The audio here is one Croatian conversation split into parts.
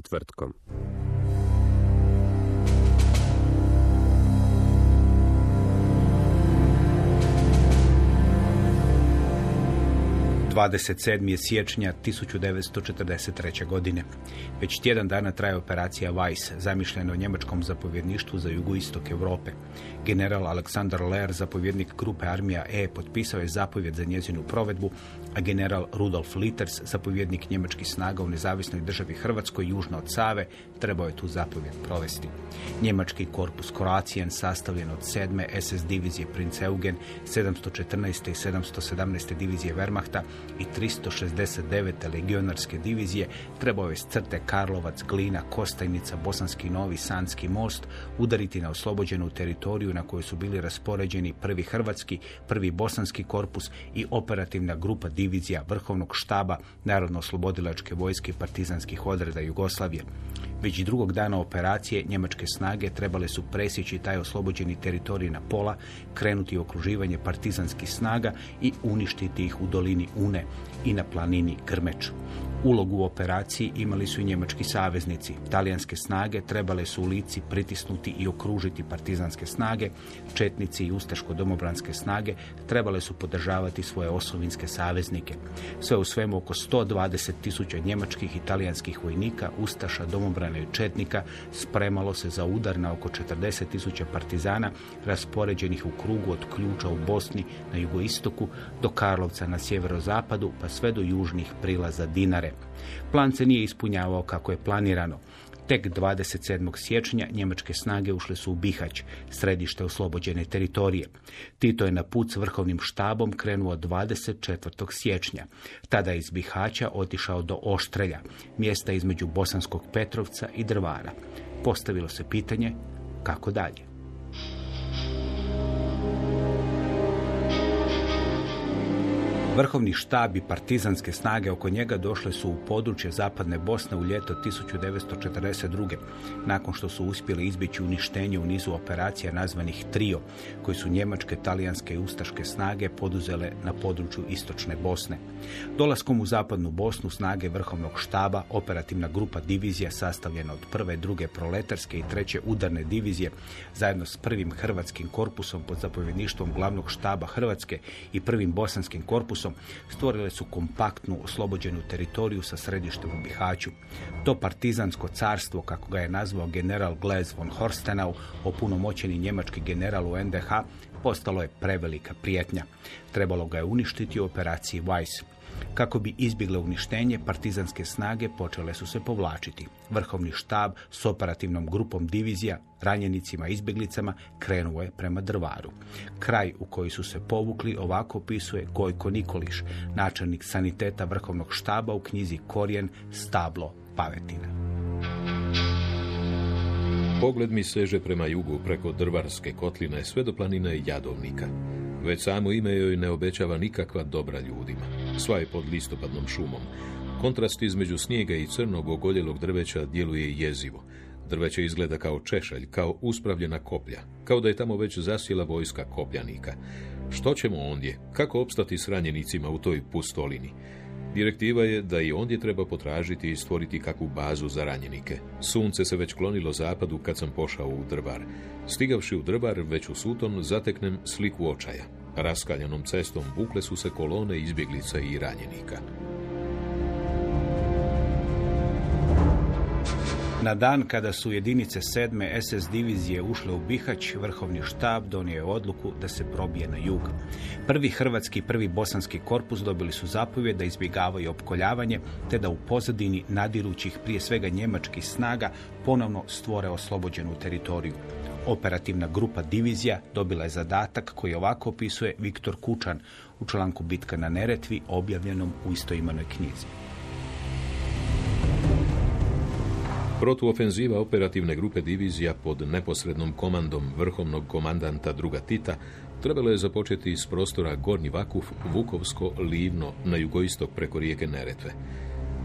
Četvrtkom. Dvadeset sedam siječnja 1943. godine. Već tjedan dana traje operacija Weiss, zamišljena u njemačkom zapovjedništvu za jugoistok Europe. General Aleksandar Lehr, zapovjednik grupe armija E, potpisao je zapovjed za njezinu provedbu, a general Rudolf Litters, zapovjednik njemačkih snaga u nezavisnoj državi Hrvatskoj južno od Save, trebao je tu zapovjed provesti. Njemački korpus Kroatijan sastavljen od 7. SS divizije Prince Eugen, 714. i 717. divizije Wehrmachta i 369. legionarske divizije trebao je s crte Karlovac, Glina, Kostajnica, Bosanski Novi, Sanski most udariti na oslobođenu teritoriju na kojoj su bili raspoređeni prvi hrvatski, prvi bosanski korpus i operativna grupa divizija Vrhovnog štaba Narodno-oslobodilačke vojske partizanskih odreda Jugoslavije. Već drugog dana operacije njemačke snage trebale su presjeći taj oslobođeni teritorij na pola, krenuti u okruživanje partizanskih snaga i uništiti ih u dolini Une i na planini Grmeč. Ulogu u operaciji imali su i njemački saveznici. Talijanske snage trebale su u lici pritisnuti i okružiti partizanske snage, četnici i ustaško-domobranske snage trebale su podržavati svoje osovinske saveznike. Sve u svemu oko 120 tisuća njemačkih i talijanskih vojnika, ustaša, domobrana i četnika spremalo se za udar na oko 40 tisuća partizana raspoređenih u krugu od ključa u Bosni na jugoistoku do Karlovca na sjeverozapadu pa sve do južnih prilaza Dinare. Plan se nije ispunjavao kako je planirano. Tek 27. siječnja njemačke snage ušle su u Bihać, središte oslobođene teritorije. Tito je na put s vrhovnim štabom krenuo 24. siječnja. Tada je iz Bihaća otišao do Oštrelja, mjesta između Bosanskog Petrovca i Drvara. Postavilo se pitanje kako dalje. Vrhovni štab i partizanske snage oko njega došle su u područje zapadne Bosne u ljeto 1942. nakon što su uspjeli izbjeći uništenje u nizu operacija nazvanih Trio, koji su njemačke, talijanske i ustaške snage poduzele na području istočne Bosne. Dolaskom u zapadnu Bosnu snage Vrhovnog štaba, operativna grupa divizija sastavljena od prve, druge proletarske i treće udarne divizije, zajedno s prvim hrvatskim korpusom pod zapovjedništvom glavnog štaba Hrvatske i prvim bosanskim korpusom stvorile su kompaktnu oslobođenu teritoriju sa središtem u Bihaću. To partizansko carstvo, kako ga je nazvao general Glez von Horstenau, opunomoćeni njemački general u NDH, postalo je prevelika prijetnja. Trebalo ga je uništiti u operaciji Weiss. Kako bi izbjegle uništenje, partizanske snage počele su se povlačiti. Vrhovni štab s operativnom grupom divizija, ranjenicima i izbjeglicama krenuo je prema Drvaru. Kraj u koji su se povukli ovako opisuje Gojko Nikoliš, načelnik saniteta Vrhovnog štaba u knjizi Korijen stablo Pavetina. Pogled mi seže prema jugu preko Drvarske kotline sve do planine Jadovnika. Već samo ime joj ne obećava nikakva dobra ljudima. Sva je pod listopadnom šumom. Kontrast između snijega i crnog ogoljelog drveća djeluje jezivo. Drveće izgleda kao češalj, kao uspravljena koplja, kao da je tamo već zasjela vojska kopljanika. Što ćemo ondje? Kako opstati s ranjenicima u toj pustolini? Direktiva je da i ondje treba potražiti i stvoriti kakvu bazu za ranjenike. Sunce se već klonilo zapadu kad sam pošao u drvar. Stigavši u drvar, već u suton, zateknem sliku očaja. Raskaljanom cestom vukle su se kolone izbjeglica i ranjenika. Na dan kada su jedinice sedme SS divizije ušle u Bihać, vrhovni štab donio je odluku da se probije na jug. Prvi hrvatski i prvi bosanski korpus dobili su zapovjed da izbjegavaju opkoljavanje, te da u pozadini nadirućih prije svega njemačkih snaga ponovno stvore oslobođenu teritoriju. Operativna grupa divizija dobila je zadatak koji ovako opisuje Viktor Kučan u članku Bitka na Neretvi objavljenom u istoimenoj knjizi. Protuofenziva operativne grupe divizija pod neposrednom komandom vrhovnog komandanta druga Tita trebalo je započeti iz prostora Gornji Vakuf, Vukovsko, Livno, na jugoistok preko rijeke Neretve.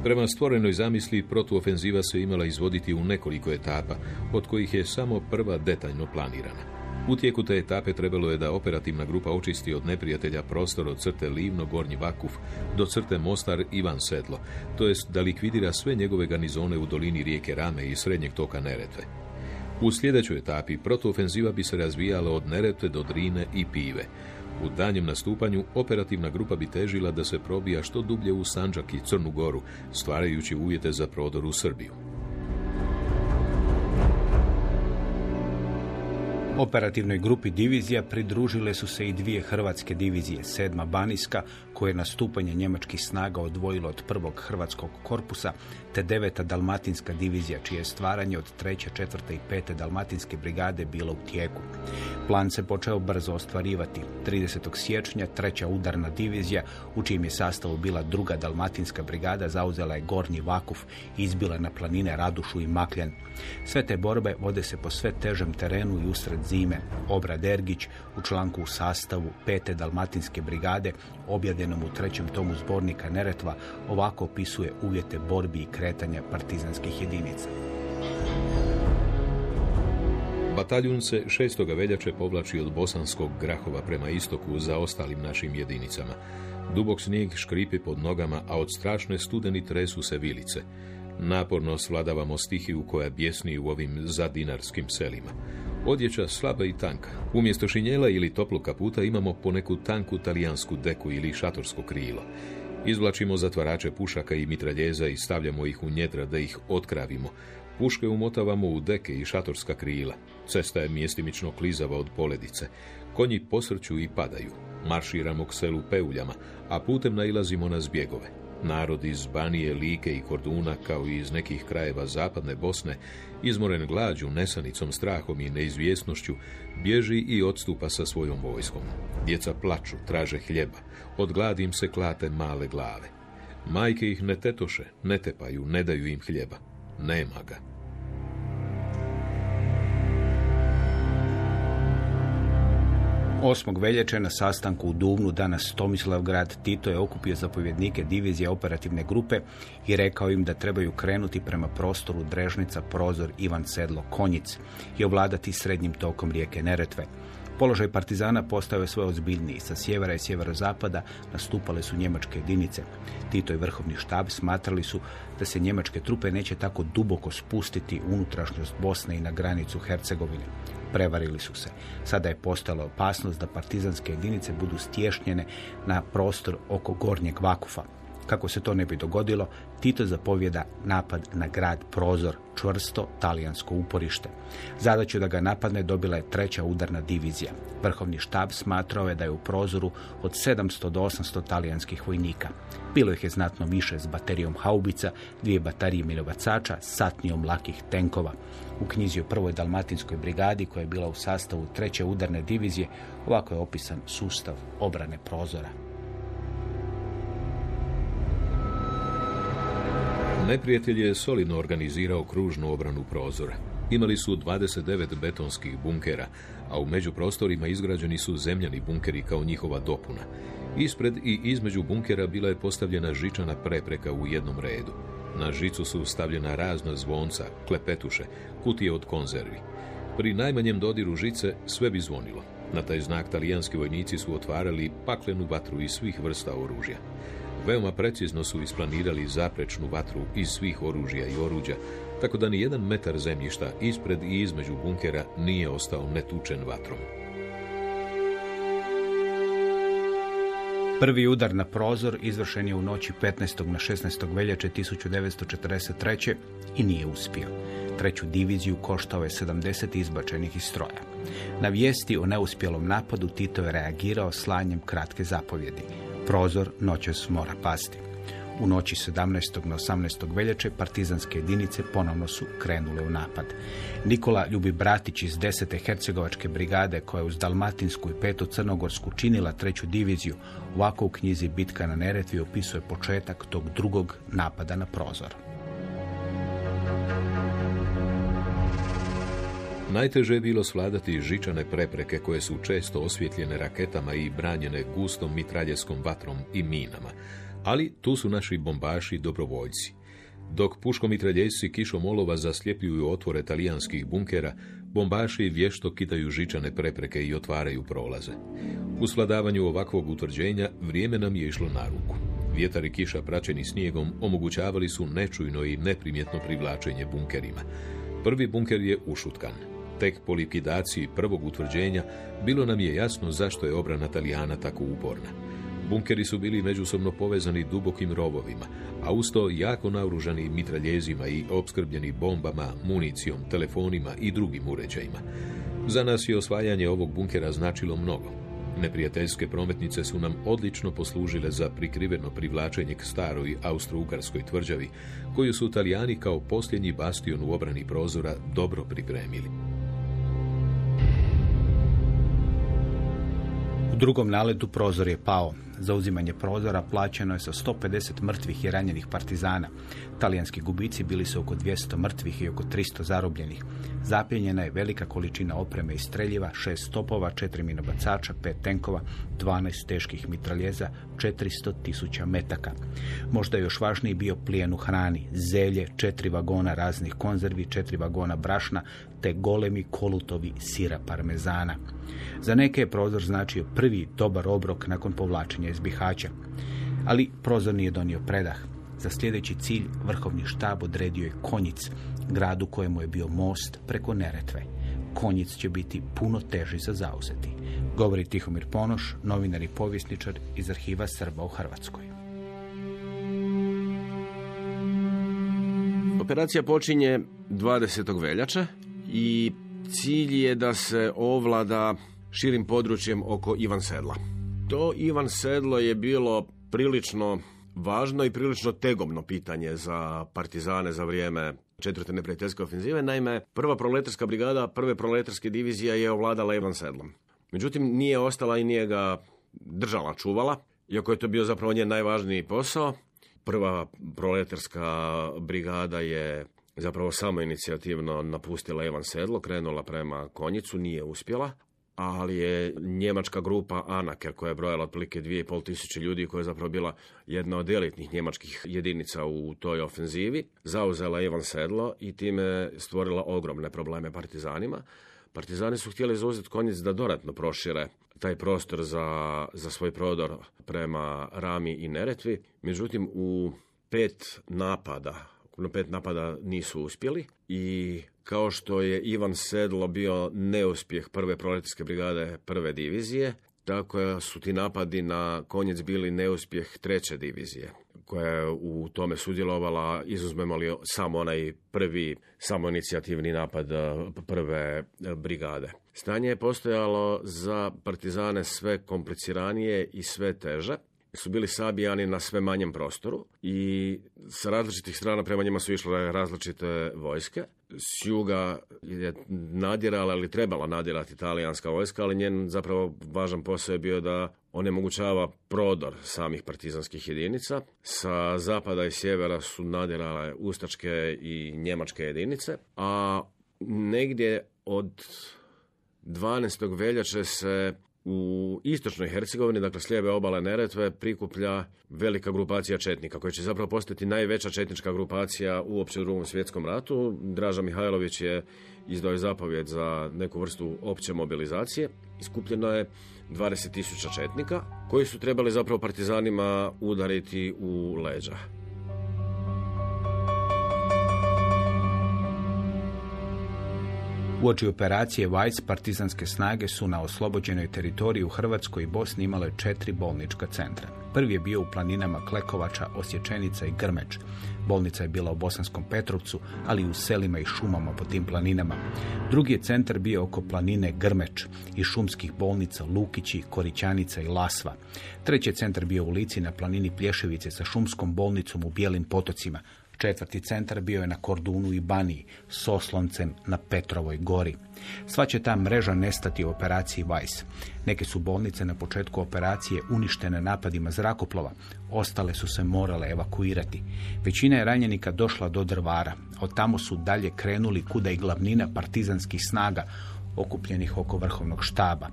Prema stvorenoj zamisli, protuofenziva se imala izvoditi u nekoliko etapa, od kojih je samo prva detaljno planirana. U tijeku te etape trebalo je da operativna grupa očisti od neprijatelja prostor od crte Livno Gornji Vakuf do crte Mostar Ivan Sedlo, to jest da likvidira sve njegove garnizone u dolini rijeke Rame i srednjeg toka Neretve. U sljedećoj etapi protuofenziva bi se razvijala od Neretve do Drine i Pive. U danjem nastupanju operativna grupa bi težila da se probija što dublje u Sanđak i Crnu Goru, stvarajući uvjete za prodor u Srbiju. Operativnoj grupi divizija pridružile su se i dvije hrvatske divizije, sedma Banijska, koje je nastupanje njemačkih snaga odvojilo od prvog hrvatskog korpusa, te deveta Dalmatinska divizija, čije je stvaranje od treće, četvrte i pete Dalmatinske brigade bilo u tijeku. Plan se počeo brzo ostvarivati. 30. siječnja treća udarna divizija, u čijem je sastavu bila druga Dalmatinska brigada, zauzela je Gornji Vakuf i izbila na planine Radušu i Makljan. Sve te borbe vode se po sve težem terenu i usred zime. Obra Dergić u članku u sastavu pete Dalmatinske brigade, objavljenom u trećem tomu zbornika Neretva, ovako opisuje uvjete borbi i kretanja partizanskih jedinica. Bataljun se 6. veljače povlači od bosanskog Grahova prema istoku za ostalim našim jedinicama. Dubok snijeg škripi pod nogama, a od strašne studeni tresu se vilice. Naporno svladavamo stihiju koja bjesni u ovim zadinarskim selima. Odjeća slaba i tanka. Umjesto šinjela ili toplog kaputa imamo poneku tanku talijansku deku ili šatorsko krilo. Izvlačimo zatvarače pušaka i mitraljeza i stavljamo ih u njedra da ih otkravimo. Puške umotavamo u deke i šatorska krila. Cesta je mjestimično klizava od poledice. Konji posrću i padaju. Marširamo k selu peuljama, a putem nailazimo na zbjegove. Narod iz Banije, Like i Korduna, kao i iz nekih krajeva zapadne Bosne, izmoren glađu, nesanicom, strahom i neizvjesnošću, bježi i odstupa sa svojom vojskom. Djeca plaču, traže hljeba, od gladi im se klate male glave. Majke ih ne tetoše, ne tepaju, ne daju im hljeba. Nema ga. 8. veljače na sastanku u Duvnu, danas Tomislavgrad, Tito je okupio zapovjednike divizije operativne grupe i rekao im da trebaju krenuti prema prostoru Drežnica, Prozor, Ivan Sedlo, Konjic i ovladati srednjim tokom rijeke Neretve. Položaj partizana postao je sve ozbiljniji. Sa sjevera i sjeverozapada nastupale su njemačke jedinice. Tito i vrhovni štab smatrali su da se njemačke trupe neće tako duboko spustiti unutrašnjost Bosne i na granicu Hercegovine. Prevarili su se. Sada je postala opasnost da partizanske jedinice budu stješnjene na prostor oko Gornjeg Vakufa. Kako se to ne bi dogodilo, Tito zapovjeda napad na grad Prozor, čvrsto talijansko uporište. Zadaću da ga napadne dobila je treća udarna divizija. Vrhovni štab smatrao je da je u Prozoru od 700 do 800 talijanskih vojnika. Bilo ih je znatno više s baterijom haubica, dvije baterije minovacača, satnijom lakih tenkova. U knjizi o prvoj dalmatinskoj brigadi koja je bila u sastavu treće udarne divizije ovako je opisan sustav obrane prozora. Neprijatelj je solidno organizirao kružnu obranu prozora. Imali su 29 betonskih bunkera, a u međuprostorima izgrađeni su zemljani bunkeri kao njihova dopuna. Ispred i između bunkera bila je postavljena žičana prepreka u jednom redu. Na žicu su stavljena razna zvonca, klepetuše, kutije od konzervi. Pri najmanjem dodiru žice sve bi zvonilo. Na taj znak talijanski vojnici su otvarali paklenu vatru iz svih vrsta oružja. Veoma precizno su isplanirali zaprečnu vatru iz svih oružja i oruđa, tako da ni jedan metar zemljišta ispred i između bunkera nije ostao netučen vatrom. Prvi udar na prozor izvršen je u noći 15. na 16. veljače 1943. i nije uspio. treću diviziju koštao je 70 izbačenih iz stroja. Na vijesti o neuspjelom napadu Tito je reagirao slanjem kratke zapovjedi. Prozor noćas mora pasti. U noći 17. na 18. veljače partizanske jedinice ponovno su krenule u napad. Nikola Ljubi Bratić iz 10. Hercegovačke brigade koja je uz Dalmatinsku i petu Crnogorsku činila treću diviziju, ovako u knjizi Bitka na Neretvi opisuje početak tog drugog napada na prozor. Najteže je bilo svladati žičane prepreke koje su često osvjetljene raketama i branjene gustom mitraljeskom vatrom i minama. Ali tu su naši bombaši dobrovoljci. Dok puškomitraljesci kišom olova zasljepljuju otvore talijanskih bunkera, bombaši vješto kitaju žičane prepreke i otvaraju prolaze. U svladavanju ovakvog utvrđenja vrijeme nam je išlo na ruku. Vjetar i kiša praćeni snijegom omogućavali su nečujno i neprimjetno privlačenje bunkerima. Prvi bunker je ušutkan. Tek po likvidaciji prvog utvrđenja bilo nam je jasno zašto je obrana Talijana tako uporna. Bunkeri su bili međusobno povezani dubokim rovovima, a usto jako naoružani mitraljezima i opskrbljeni bombama, municijom, telefonima i drugim uređajima. Za nas je osvajanje ovog bunkera značilo mnogo. Neprijateljske prometnice su nam odlično poslužile za prikriveno privlačenje k staroj austro-ugarskoj tvrđavi, koju su Italijani kao posljednji bastion u obrani prozora dobro pripremili. U drugom naletu prozor je pao. Za uzimanje prozora plaćeno je sa 150 mrtvih i ranjenih partizana. Talijanski gubici bili su oko 200 mrtvih i oko 300 zarobljenih. Zapljenjena je velika količina opreme i streljiva, šest stopova, četiri minobacača, pet tenkova, 12 teških mitraljeza, 400 tisuća metaka. Možda je još važniji bio plijen u hrani, zelje, četiri vagona raznih konzervi, četiri vagona brašna, te golemi kolutovi sira parmezana. Za neke je prozor značio prvi dobar obrok nakon povlačenja iz Bihaća. Ali prozor nije donio predah. Za sljedeći cilj vrhovni štab odredio je Konjic, grad u kojemu je bio most preko Neretve. Konjic će biti puno teži za zauzeti. Govori Tihomir Ponoš, novinar i povjesničar iz arhiva Srba u Hrvatskoj. Operacija počinje 20. veljače i cilj je da se ovlada širim područjem oko Ivan Sedla. To Ivan Sedlo je bilo prilično važno i prilično tegobno pitanje za partizane za vrijeme četvrte neprijateljske ofenzive. Naime, prva proletarska brigada prve proletarske divizije je ovladala Ivan Sedlom. Međutim, nije ostala i nije ga držala, čuvala, iako je to bio zapravo njen najvažniji posao. Prva proletarska brigada je zapravo samo inicijativno napustila Ivan Sedlo, krenula prema Konjicu, nije uspjela, ali je njemačka grupa Anaker koja je brojala otprilike 2,5 tisuće ljudi koja je zapravo bila jedna od elitnih njemačkih jedinica u toj ofenzivi, zauzela Ivan Sedlo i time stvorila ogromne probleme partizanima. Partizani su htjeli zauzeti konjic da dodatno prošire taj prostor za, za svoj prodor prema Rami i Neretvi. Međutim, u pet napada, ukupno pet napada nisu uspjeli i kao što je Ivan Sedlo bio neuspjeh prve proletarske brigade prve divizije, tako su ti napadi na konjec bili neuspjeh treće divizije koja je u tome sudjelovala, izuzmemo li samo onaj prvi samoinicijativni napad eh, prve eh, brigade. Stanje je postojalo za partizane sve kompliciranije i sve teže su bili sabijani na sve manjem prostoru i sa različitih strana prema njima su išle različite vojske. S juga je nadirala ili trebala nadirati talijanska vojska, ali njen zapravo važan posao je bio da onemogućava prodor samih partizanskih jedinica. Sa zapada i sjevera su nadirale ustačke i njemačke jedinice, a negdje od 12. veljače se u istočnoj Hercegovini, dakle s lijeve obale Neretve, prikuplja velika grupacija četnika, koja će zapravo postati najveća četnička grupacija uopće u drugom svjetskom ratu. Draža Mihajlović je izdao zapovjed za neku vrstu opće mobilizacije. Iskupljeno je 20.000 četnika, koji su trebali zapravo partizanima udariti u leđa. Uoči operacije Weiss partizanske snage su na oslobođenoj teritoriji u Hrvatskoj i Bosni imale četiri bolnička centra. Prvi je bio u planinama Klekovača, Osječenica i Grmeč. Bolnica je bila u Bosanskom Petrovcu, ali i u selima i šumama po tim planinama. Drugi je centar bio oko planine Grmeč i šumskih bolnica Lukići, Korićanica i Lasva. Treći je centar bio u Lici na planini Plješevice sa šumskom bolnicom u Bijelim potocima. Četvrti centar bio je na Kordunu i Baniji, s osloncem na Petrovoj gori. Sva će ta mreža nestati u operaciji Weiss. Neke su bolnice na početku operacije uništene napadima zrakoplova, ostale su se morale evakuirati. Većina je ranjenika došla do Drvara, od tamo su dalje krenuli kuda i glavnina partizanskih snaga, okupljenih oko vrhovnog štaba.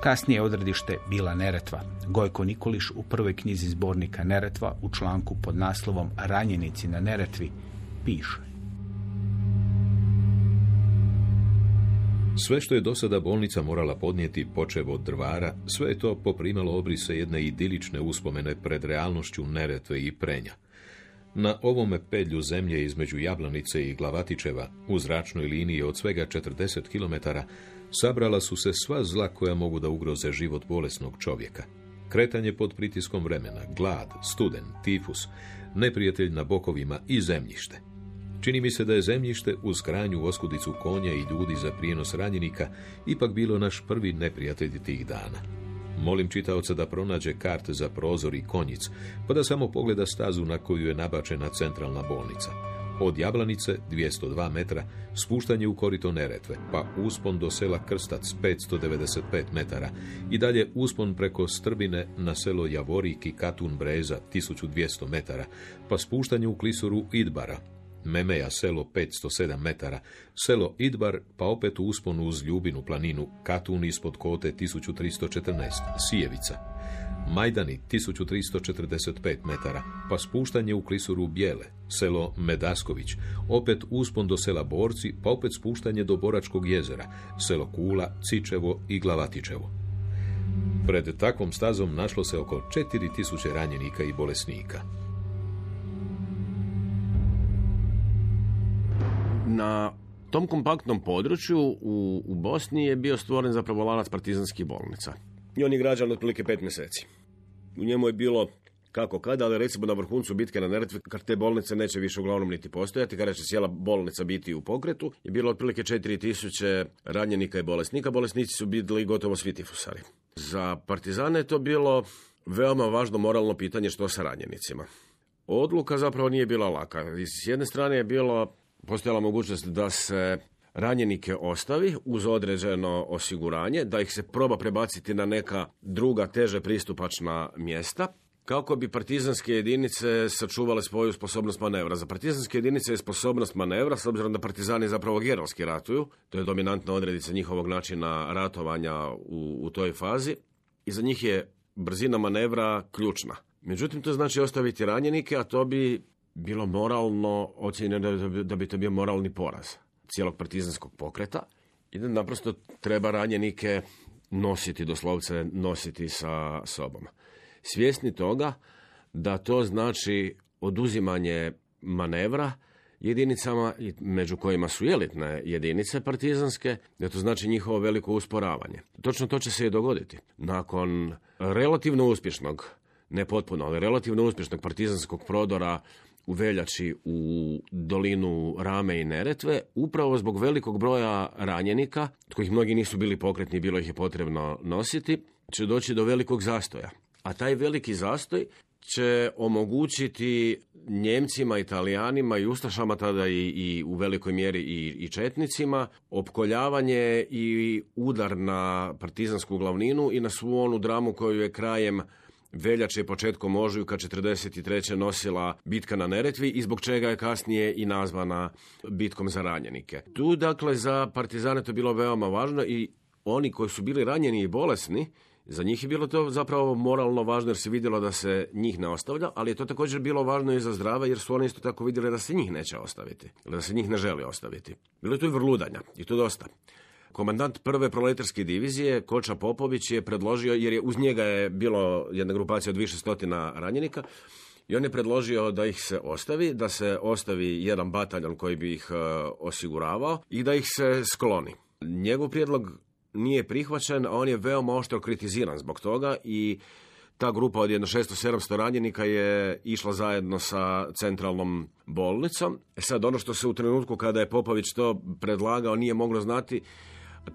Kasnije je odredište bila Neretva. Gojko Nikoliš u prvoj knjizi zbornika Neretva u članku pod naslovom Ranjenici na Neretvi piše. Sve što je do sada bolnica morala podnijeti počev od drvara, sve je to poprimalo obrise jedne idilične uspomene pred realnošću Neretve i Prenja. Na ovome pedlju zemlje između Jablanice i Glavatičeva, u zračnoj liniji od svega 40 km, sabrala su se sva zla koja mogu da ugroze život bolesnog čovjeka. Kretanje pod pritiskom vremena, glad, studen, tifus, neprijatelj na bokovima i zemljište. Čini mi se da je zemljište uz kranju oskudicu konja i ljudi za prijenos ranjenika ipak bilo naš prvi neprijatelj tih dana. Molim čitaoca da pronađe karte za prozor i konjic, pa da samo pogleda stazu na koju je nabačena centralna bolnica. Od Jablanice 202 metra, spuštanje u korito Neretve, pa uspon do sela Krstac 595 metara i dalje uspon preko Strbine na selo Javorik i Katun Breza 1200 metara, pa spuštanje u klisuru Idbara Memeja selo 507 metara, selo Idbar, pa opet u usponu uz Ljubinu planinu, Katun ispod kote 1314, Sijevica. Majdani 1345 metara, pa spuštanje u klisuru Bijele, selo Medasković, opet uspon do sela Borci, pa opet spuštanje do Boračkog jezera, selo Kula, Cičevo i Glavatičevo. Pred takvom stazom našlo se oko 4000 ranjenika i bolesnika. Na tom kompaktnom području u, u Bosni je bio stvoren zapravo lanac partizanskih bolnica. I on je građan otprilike pet mjeseci. U njemu je bilo kako kada, ali recimo na vrhuncu bitke na Neretvi, kad te bolnice neće više uglavnom niti postojati, kada će cijela bolnica biti u pokretu, je bilo otprilike 4000 ranjenika i bolesnika. Bolesnici su bili gotovo svi tifusari. Za partizane je to bilo veoma važno moralno pitanje što sa ranjenicima. Odluka zapravo nije bila laka. S jedne strane je bilo postojala mogućnost da se ranjenike ostavi uz određeno osiguranje, da ih se proba prebaciti na neka druga teže pristupačna mjesta, kako bi partizanske jedinice sačuvale svoju sposobnost manevra. Za partizanske jedinice je sposobnost manevra, s obzirom da partizani zapravo geralski ratuju, to je dominantna odredica njihovog načina ratovanja u, u toj fazi, i za njih je brzina manevra ključna. Međutim, to znači ostaviti ranjenike, a to bi bilo moralno ocjenjeno da bi to bio moralni poraz cijelog partizanskog pokreta i da naprosto treba ranjenike nositi, doslovce nositi sa sobom. Svjesni toga da to znači oduzimanje manevra jedinicama, među kojima su elitne jedinice partizanske, da to znači njihovo veliko usporavanje. Točno to će se i dogoditi. Nakon relativno uspješnog, ne potpuno, ali relativno uspješnog partizanskog prodora u veljači u dolinu Rame i Neretve, upravo zbog velikog broja ranjenika, od kojih mnogi nisu bili pokretni, bilo ih je potrebno nositi, će doći do velikog zastoja. A taj veliki zastoj će omogućiti Njemcima, Italijanima i Ustašama, tada i, i u velikoj mjeri i, i Četnicima, opkoljavanje i udar na partizansku glavninu i na svu onu dramu koju je krajem veljače početkom ožujka 43. nosila bitka na Neretvi i zbog čega je kasnije i nazvana bitkom za ranjenike. Tu dakle za partizane to bilo veoma važno i oni koji su bili ranjeni i bolesni, za njih je bilo to zapravo moralno važno jer se vidjelo da se njih ne ostavlja, ali je to također bilo važno i za zdrave jer su oni isto tako vidjeli da se njih neće ostaviti, da se njih ne želi ostaviti. Bilo je tu i vrludanja i to dosta. Komandant prve proletarske divizije, Koča Popović, je predložio, jer je uz njega je bilo jedna grupacija od više stotina ranjenika, i on je predložio da ih se ostavi, da se ostavi jedan bataljon koji bi ih e, osiguravao i da ih se skloni. Njegov prijedlog nije prihvaćen, a on je veoma oštro kritiziran zbog toga i ta grupa od jedno 600-700 ranjenika je išla zajedno sa centralnom bolnicom. E sad, ono što se u trenutku kada je Popović to predlagao nije moglo znati,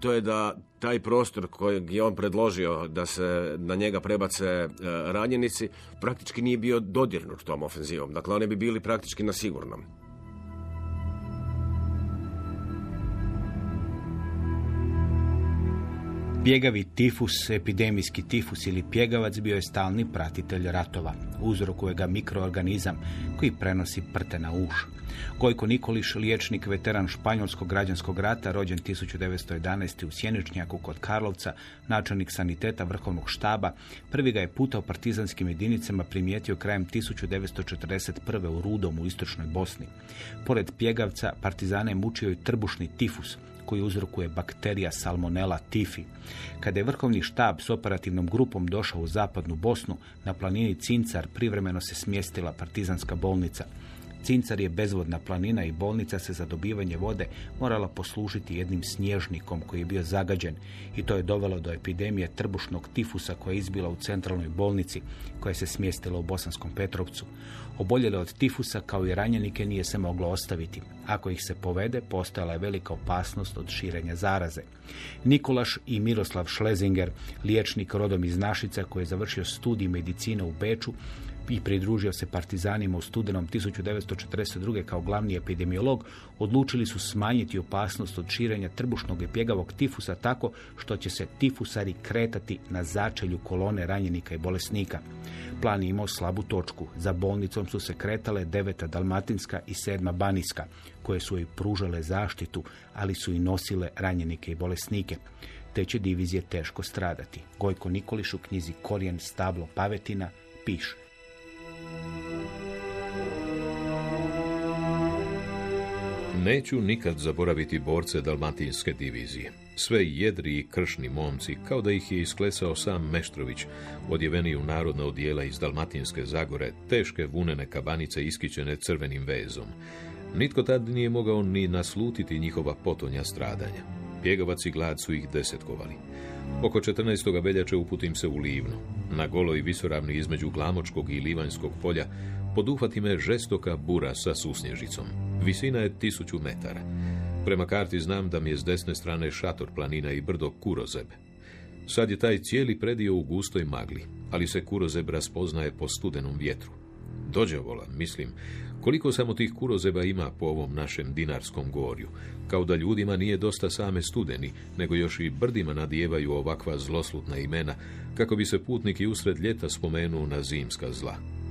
to je da taj prostor kojeg je on predložio da se na njega prebace e, ranjenici praktički nije bio dodirnut tom ofenzivom. Dakle, oni bi bili praktički na sigurnom. Pjegavi tifus, epidemijski tifus ili pjegavac bio je stalni pratitelj ratova. Uzrokuje ga mikroorganizam koji prenosi prte na uš. Gojko Nikoliš, liječnik, veteran španjolskog građanskog rata, rođen 1911. u Sjeničnjaku kod Karlovca, načelnik saniteta vrhovnog štaba, prvi ga je puta u partizanskim jedinicama primijetio krajem 1941. u Rudom u istočnoj Bosni. Pored pjegavca, partizane mučio i trbušni tifus, koji uzrokuje bakterija Salmonella tifi. Kada je vrhovni štab s operativnom grupom došao u zapadnu Bosnu, na planini Cincar privremeno se smjestila partizanska bolnica. Cincar je bezvodna planina i bolnica se za dobivanje vode morala poslužiti jednim snježnikom koji je bio zagađen i to je dovelo do epidemije trbušnog tifusa koja je izbila u centralnoj bolnici koja se smjestila u Bosanskom Petrovcu. Oboljele od tifusa kao i ranjenike nije se moglo ostaviti. Ako ih se povede, postojala je velika opasnost od širenja zaraze. Nikolaš i Miroslav Šlezinger, liječnik rodom iz Našica koji je završio studij medicine u Beču, i pridružio se partizanima u studenom 1942. kao glavni epidemiolog, odlučili su smanjiti opasnost od širenja trbušnog i pjegavog tifusa tako što će se tifusari kretati na začelju kolone ranjenika i bolesnika. Plan je imao slabu točku. Za bolnicom su se kretale deveta dalmatinska i sedma banijska, koje su joj pružale zaštitu, ali su i nosile ranjenike i bolesnike te će divizije teško stradati. Gojko Nikoliš u knjizi Korijen stablo pavetina piše. Neću nikad zaboraviti borce dalmatinske divizije. Sve jedri i kršni momci, kao da ih je isklesao sam Meštrović, odjeveni u narodna odijela iz Dalmatinske zagore, teške vunene kabanice iskićene crvenim vezom. Nitko tad nije mogao ni naslutiti njihova potonja stradanja. Pjegavac i glad su ih desetkovali. Oko 14. veljače uputim se u Livnu. Na goloj visoravni između Glamočkog i Livanjskog polja poduhvati me žestoka bura sa susnježicom. Visina je tisuću metara. Prema karti znam da mi je s desne strane šator planina i brdo Kurozeb. Sad je taj cijeli predio u gustoj magli, ali se Kurozeb raspoznaje po studenom vjetru. Dođe vola, mislim, koliko samo tih kurozeba ima po ovom našem dinarskom gorju, kao da ljudima nije dosta same studeni, nego još i brdima nadijevaju ovakva zloslutna imena, kako bi se putnik i usred ljeta spomenuo na zimska zla.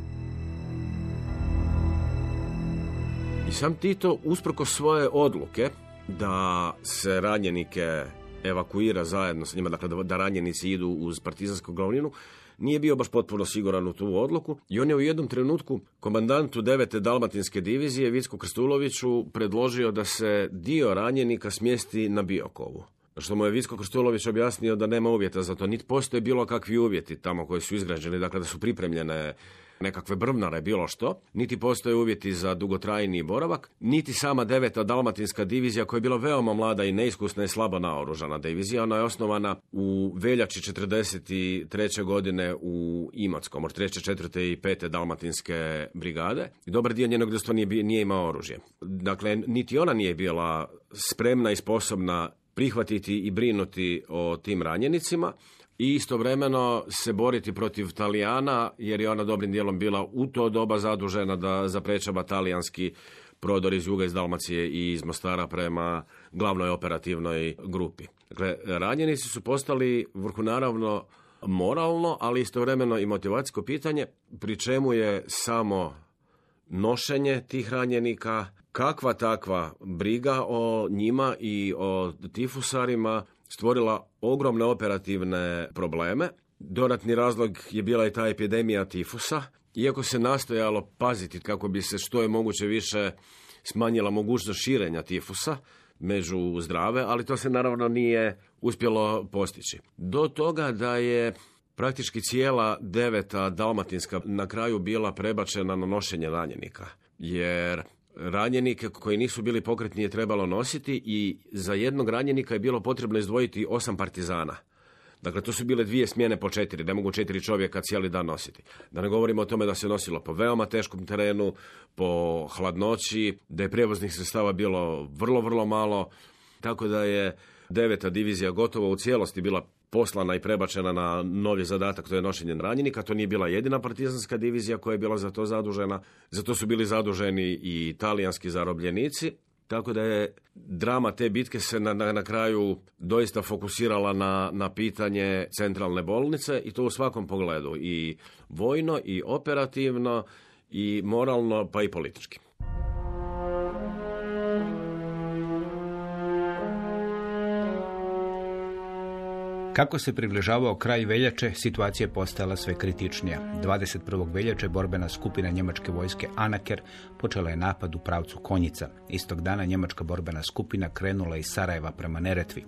I sam Tito, usprko svoje odluke da se ranjenike evakuira zajedno sa njima, dakle da, ranjenici idu uz partizansku glavninu, nije bio baš potpuno siguran u tu odluku i on je u jednom trenutku komandantu 9. Dalmatinske divizije Vicku Krstuloviću predložio da se dio ranjenika smjesti na Biokovu. Što mu je Vicko Krstulović objasnio da nema uvjeta za to, niti postoje bilo kakvi uvjeti tamo koji su izgrađeni, dakle da su pripremljene nekakve brvnare, bilo što, niti postoje uvjeti za dugotrajni boravak, niti sama deveta dalmatinska divizija koja je bila veoma mlada i neiskusna i slabo naoružana divizija. Ona je osnovana u veljači 43. godine u Imotskom, od 3. 4. i 5. dalmatinske brigade. I dobar dio njenog društva nije, nije imao oružje. Dakle, niti ona nije bila spremna i sposobna prihvatiti i brinuti o tim ranjenicima, i istovremeno se boriti protiv Talijana, jer je ona dobrim dijelom bila u to doba zadužena da zaprečava talijanski prodor iz juga iz Dalmacije i iz Mostara prema glavnoj operativnoj grupi. Dakle, ranjenici su postali vrhu naravno moralno, ali istovremeno i motivacijsko pitanje, pri čemu je samo nošenje tih ranjenika, kakva takva briga o njima i o tifusarima stvorila ogromne operativne probleme. Dodatni razlog je bila i ta epidemija tifusa. Iako se nastojalo paziti kako bi se što je moguće više smanjila mogućnost širenja tifusa među zdrave, ali to se naravno nije uspjelo postići. Do toga da je praktički cijela deveta dalmatinska na kraju bila prebačena na nošenje ranjenika. Jer ranjenike koji nisu bili pokretni je trebalo nositi i za jednog ranjenika je bilo potrebno izdvojiti osam partizana. Dakle, to su bile dvije smjene po četiri, ne mogu četiri čovjeka cijeli dan nositi. Da ne govorimo o tome da se nosilo po veoma teškom terenu, po hladnoći, da je prijevoznih sredstava bilo vrlo, vrlo malo, tako da je deveta divizija gotovo u cijelosti bila poslana i prebačena na novi zadatak, to je nošenje ranjenika. To nije bila jedina partizanska divizija koja je bila za to zadužena. Za to su bili zaduženi i talijanski zarobljenici. Tako da je drama te bitke se na, na, na kraju doista fokusirala na, na pitanje centralne bolnice i to u svakom pogledu. I vojno, i operativno, i moralno, pa i politički. Kako se približavao kraj veljače, situacija je postajala sve kritičnija. 21. veljače borbena skupina njemačke vojske Anaker počela je napad u pravcu Konjica. Istog dana njemačka borbena skupina krenula iz Sarajeva prema Neretvi.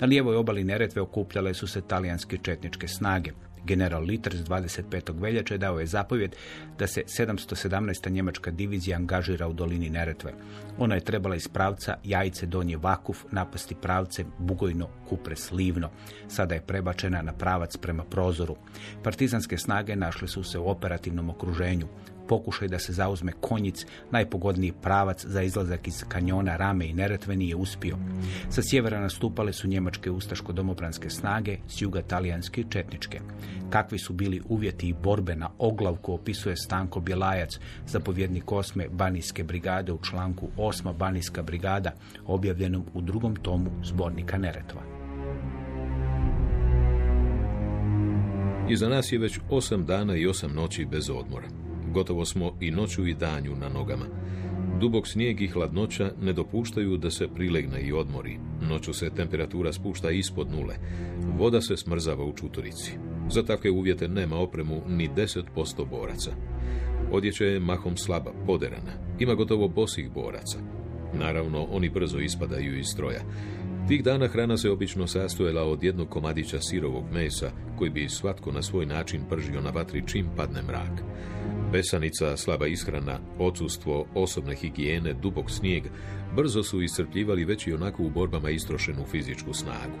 Na lijevoj obali Neretve okupljale su se talijanske četničke snage. General Litters 25. veljače dao je zapovjed da se 717. njemačka divizija angažira u dolini Neretve. Ona je trebala iz pravca Jajce Donje Vakuf napasti pravce Bugojno Kupres Livno. Sada je prebačena na pravac prema prozoru. Partizanske snage našle su se u operativnom okruženju pokušaj da se zauzme konjic, najpogodniji pravac za izlazak iz kanjona Rame i Neretve nije uspio. Sa sjevera nastupale su njemačke ustaško-domobranske snage, s juga talijanske i četničke. Kakvi su bili uvjeti i borbe na oglavku opisuje Stanko Bjelajac, zapovjednik osme Banijske brigade u članku 8. Banijska brigada, objavljenom u drugom tomu zbornika Neretva. Iza nas je već osam dana i osam noći bez odmora. Gotovo smo i noću i danju na nogama. Dubok snijeg i hladnoća ne dopuštaju da se prilegne i odmori. Noću se temperatura spušta ispod nule. Voda se smrzava u čutorici. Za takve uvjete nema opremu ni 10% boraca. Odjeća je mahom slaba, poderana. Ima gotovo bosih boraca. Naravno, oni brzo ispadaju iz stroja. Tih dana hrana se obično sastojala od jednog komadića sirovog mesa, koji bi svatko na svoj način pržio na vatri čim padne mrak. Besanica, slaba ishrana, odsustvo osobne higijene, dubok snijeg, brzo su iscrpljivali već i onako u borbama istrošenu fizičku snagu.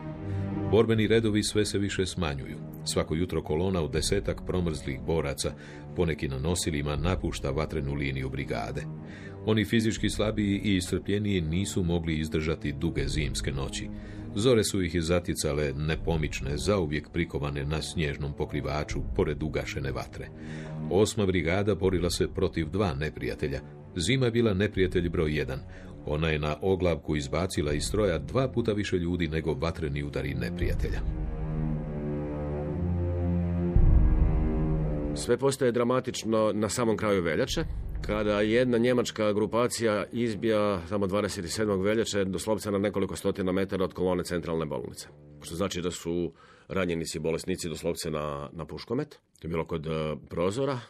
Borbeni redovi sve se više smanjuju. Svako jutro kolona u desetak promrzlih boraca, poneki na nosilima, napušta vatrenu liniju brigade. Oni fizički slabiji i iscrpljeniji nisu mogli izdržati duge zimske noći. Zore su ih zaticale nepomične, zauvijek prikovane na snježnom pokrivaču, pored ugašene vatre. Osma brigada borila se protiv dva neprijatelja. Zima bila neprijatelj broj jedan. Ona je na oglavku izbacila iz stroja dva puta više ljudi nego vatreni udari neprijatelja. Sve postaje dramatično na samom kraju veljače, kada jedna njemačka grupacija izbija samo 27. veljače doslovce na nekoliko stotina metara od kolone centralne bolnice. Što znači da su ranjenici i bolesnici doslovce na, na puškomet. To je bilo kod e, prozora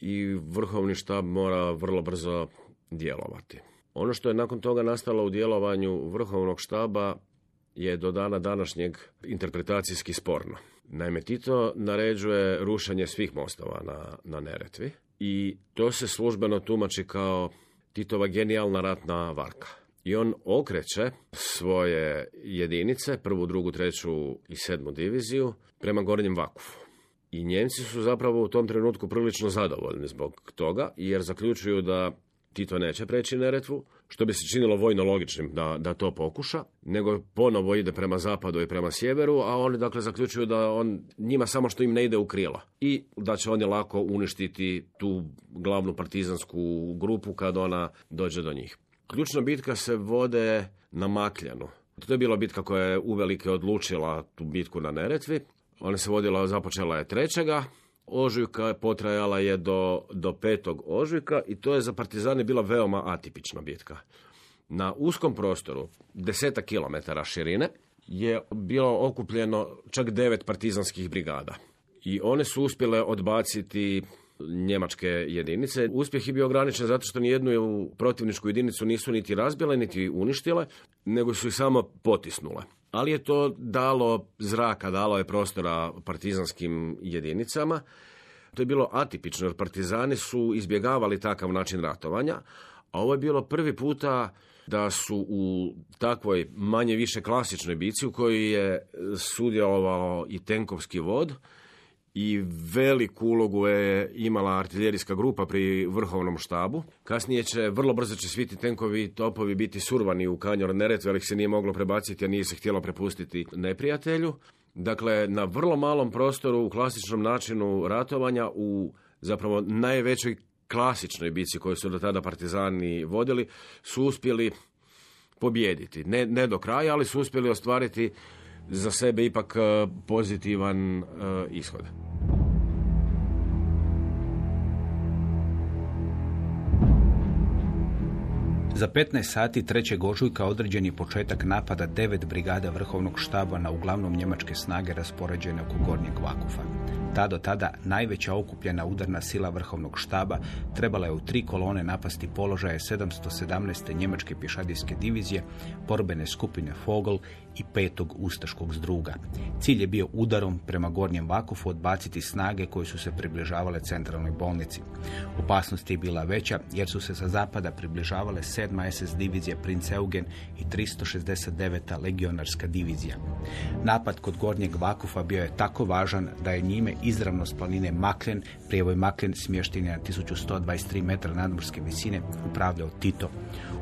i vrhovni štab mora vrlo brzo djelovati. Ono što je nakon toga nastalo u djelovanju vrhovnog štaba je do dana današnjeg interpretacijski sporno. Naime, Tito naređuje rušenje svih mostova na, na Neretvi i to se službeno tumači kao Titova genijalna ratna varka. I on okreće svoje jedinice, prvu, drugu, treću i sedmu diviziju, prema gornjem Vakufu. I Njemci su zapravo u tom trenutku prilično zadovoljni zbog toga, jer zaključuju da Tito neće preći Neretvu, što bi se činilo vojno logičnim da, da to pokuša, nego ponovo ide prema zapadu i prema sjeveru, a oni dakle zaključuju da on njima samo što im ne ide u krila i da će oni lako uništiti tu glavnu partizansku grupu kad ona dođe do njih. Ključna bitka se vode na Makljanu. To je bila bitka koja je uvelike odlučila tu bitku na Neretvi. Ona se vodila, započela je trećega, ožujka potrajala je do, do petog ožujka i to je za partizane bila veoma atipična bitka. Na uskom prostoru, deseta kilometara širine, je bilo okupljeno čak devet partizanskih brigada. I one su uspjele odbaciti njemačke jedinice. Uspjeh je bio ograničen zato što nijednu protivničku jedinicu nisu niti razbile, niti uništile, nego su ih samo potisnule. Ali je to dalo zraka, dalo je prostora partizanskim jedinicama. To je bilo atipično, jer partizani su izbjegavali takav način ratovanja, a ovo je bilo prvi puta da su u takvoj manje više klasičnoj bici u kojoj je sudjelovao i tenkovski vod i veliku ulogu je imala artiljerijska grupa pri vrhovnom štabu. Kasnije će, vrlo brzo će svi ti tenkovi topovi biti survani u kanjor Neretve, ali se nije moglo prebaciti, a nije se htjelo prepustiti neprijatelju. Dakle, na vrlo malom prostoru, u klasičnom načinu ratovanja, u zapravo najvećoj klasičnoj bici koju su do tada partizani vodili, su uspjeli pobijediti. Ne, ne do kraja, ali su uspjeli ostvariti za sebe ipak e, pozitivan e, ishod. Za 15 sati 3. ožujka određen je početak napada devet brigada vrhovnog štaba na uglavnom njemačke snage raspoređene oko Gornjeg Vakufa. Ta do tada najveća okupljena udarna sila vrhovnog štaba trebala je u tri kolone napasti položaje 717. njemačke pješadijske divizije, borbene skupine Fogel i petog ustaškog zdruga. Cilj je bio udarom prema Gornjem Vakufu odbaciti snage koje su se približavale centralnoj bolnici. Opasnost je bila veća jer su se sa zapada približavale 7. SS divizija Prinz Eugen i 369. legionarska divizija. Napad kod Gornjeg Vakufa bio je tako važan da je njime izravno s planine Maklen, prijevoj Maklen smješten na 1123 metra nadmorske visine, upravljao Tito.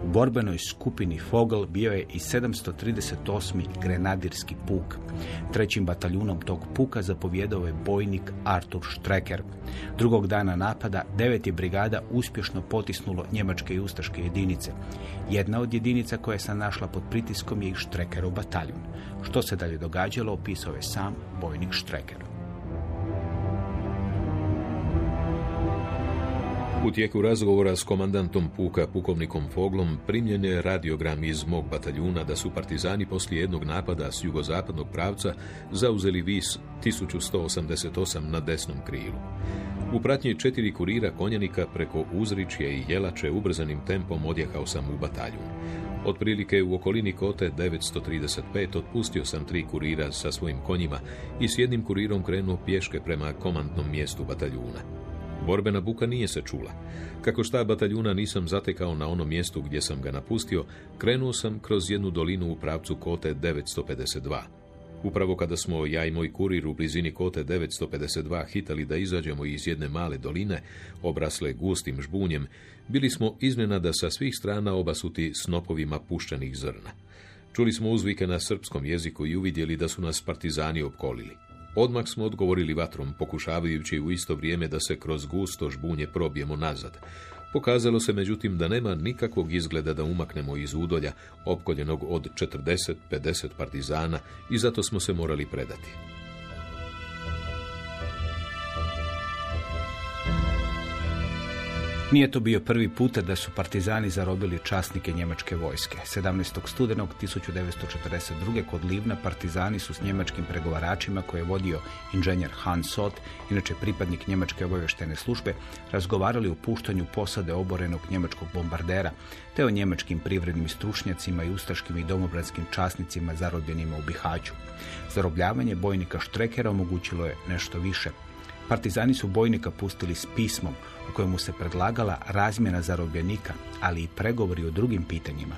U borbenoj skupini Fogel bio je i 738. grenadirski puk. Trećim bataljunom tog puka zapovjedao je bojnik Artur Strecker. Drugog dana napada devet je brigada uspješno potisnulo njemačke i ustaške jedinice. Jedna od jedinica koja se našla pod pritiskom je i Streckerov bataljun. Što se dalje događalo opisao je sam bojnik Strecker. U tijeku razgovora s komandantom puka pukovnikom Foglom primljen je radiogram iz mog bataljuna da su partizani poslije jednog napada s jugozapadnog pravca zauzeli vis 1188 na desnom krilu. U pratnji četiri kurira konjanika preko Uzričje i Jelače ubrzanim tempom odjehao sam u bataljun. Otprilike u okolini kote 935 otpustio sam tri kurira sa svojim konjima i s jednim kurirom krenuo pješke prema komandnom mjestu bataljuna. Borbena buka nije se čula. Kako šta bataljuna nisam zatekao na onom mjestu gdje sam ga napustio, krenuo sam kroz jednu dolinu u pravcu kote 952. Upravo kada smo ja i moj kurir u blizini kote 952 hitali da izađemo iz jedne male doline, obrasle gustim žbunjem, bili smo iznenada sa svih strana obasuti snopovima puščanih zrna. Čuli smo uzvike na srpskom jeziku i uvidjeli da su nas partizani opkolili. Odmah smo odgovorili vatrom, pokušavajući u isto vrijeme da se kroz gusto žbunje probijemo nazad. Pokazalo se međutim da nema nikakvog izgleda da umaknemo iz udolja, opkoljenog od 40-50 partizana i zato smo se morali predati. Nije to bio prvi puta da su partizani zarobili časnike njemačke vojske. 17. studenog 1942. kod Livna partizani su s njemačkim pregovaračima koje je vodio inženjer Hans Sot, inače pripadnik njemačke obavještene službe, razgovarali o puštanju posade oborenog njemačkog bombardera, te o njemačkim privrednim stručnjacima i ustaškim i domobranskim časnicima zarobljenima u Bihaću. Zarobljavanje bojnika Štrekera omogućilo je nešto više. Partizani su bojnika pustili s pismom u kojemu se predlagala razmjena zarobljenika, ali i pregovori o drugim pitanjima.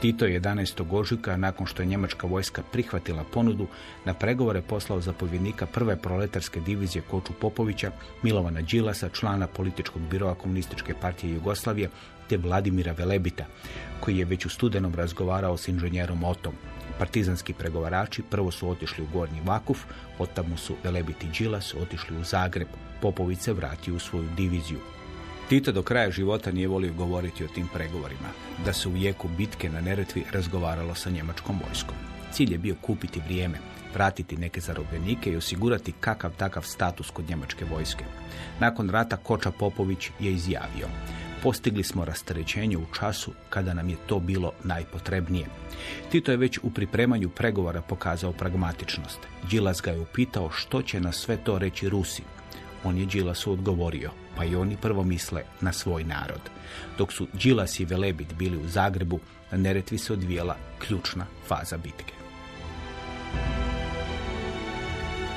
Tito je 11. ožujka, nakon što je njemačka vojska prihvatila ponudu, na pregovore poslao zapovjednika prve proletarske divizije Koču Popovića, Milovana Đilasa, člana političkog biroa Komunističke partije Jugoslavije, te Vladimira Velebita, koji je već u studenom razgovarao s inženjerom Otom. Partizanski pregovarači prvo su otišli u Gornji Vakuf, otamo su Velebit i Đilas otišli u Zagreb. Popović se vratio u svoju diviziju. Tito do kraja života nije volio govoriti o tim pregovorima, da se u jeku bitke na Neretvi razgovaralo sa njemačkom vojskom. Cilj je bio kupiti vrijeme, vratiti neke zarobljenike i osigurati kakav takav status kod njemačke vojske. Nakon rata Koča Popović je izjavio postigli smo rasterećenje u času kada nam je to bilo najpotrebnije. Tito je već u pripremanju pregovora pokazao pragmatičnost. Đilas ga je upitao što će na sve to reći Rusi. On je Đilasu odgovorio, pa i oni prvo misle na svoj narod. Dok su Đilas i Velebit bili u Zagrebu, na Neretvi se odvijela ključna faza bitke.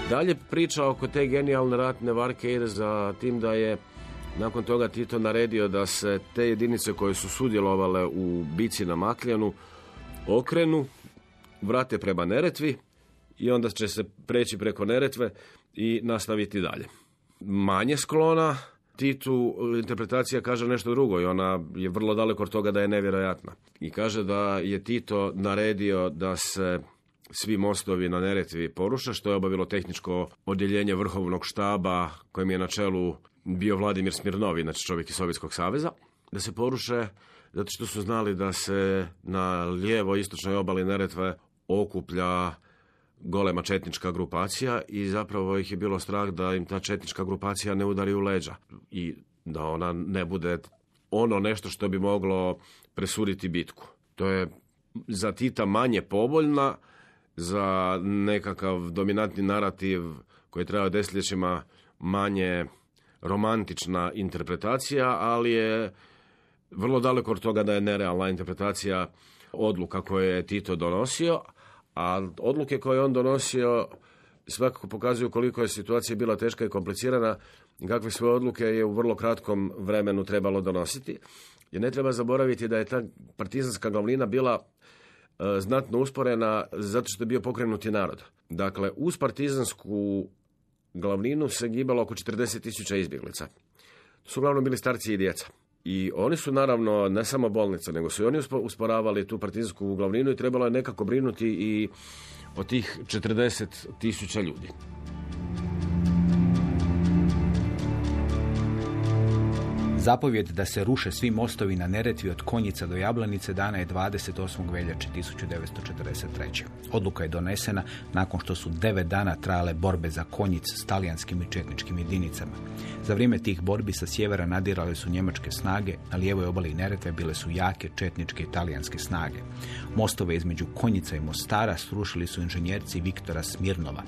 Dalje priča oko te genijalne ratne varke ide za tim da je nakon toga Tito naredio da se te jedinice koje su sudjelovale u bici na Makljanu okrenu, vrate prema Neretvi i onda će se preći preko Neretve i nastaviti dalje. Manje sklona Titu interpretacija kaže nešto drugo i ona je vrlo daleko od toga da je nevjerojatna. I kaže da je Tito naredio da se svi mostovi na Neretvi poruše, što je obavilo tehničko odjeljenje vrhovnog štaba kojem je na čelu bio Vladimir Smirnovi, znači čovjek iz Sovjetskog saveza, da se poruše zato što su znali da se na lijevo istočnoj obali Neretve okuplja golema četnička grupacija i zapravo ih je bilo strah da im ta četnička grupacija ne udari u leđa i da ona ne bude ono nešto što bi moglo presuditi bitku. To je za Tita manje poboljna, za nekakav dominantni narativ koji treba desetljećima manje romantična interpretacija, ali je vrlo daleko od toga da je nerealna interpretacija odluka koje je Tito donosio, a odluke koje je on donosio svakako pokazuju koliko je situacija bila teška i komplicirana i kakve sve odluke je u vrlo kratkom vremenu trebalo donositi. Jer ne treba zaboraviti da je ta partizanska glavnina bila e, znatno usporena zato što je bio pokrenuti narod. Dakle, uz partizansku glavninu se gibalo oko 40 tisuća izbjeglica. To su uglavnom bili starci i djeca. I oni su naravno ne samo bolnice, nego su i oni uspo- usporavali tu partizansku glavninu i trebalo je nekako brinuti i o tih 40 tisuća ljudi. Zapovjed da se ruše svi mostovi na Neretvi od Konjica do Jablanice dana je 28. veljače 1943. Odluka je donesena nakon što su devet dana trajale borbe za Konjic s talijanskim i četničkim jedinicama. Za vrijeme tih borbi sa sjevera nadirale su njemačke snage, na lijevoj obali Neretve bile su jake četničke i talijanske snage. Mostove između Konjica i Mostara srušili su inženjerci Viktora Smirnova.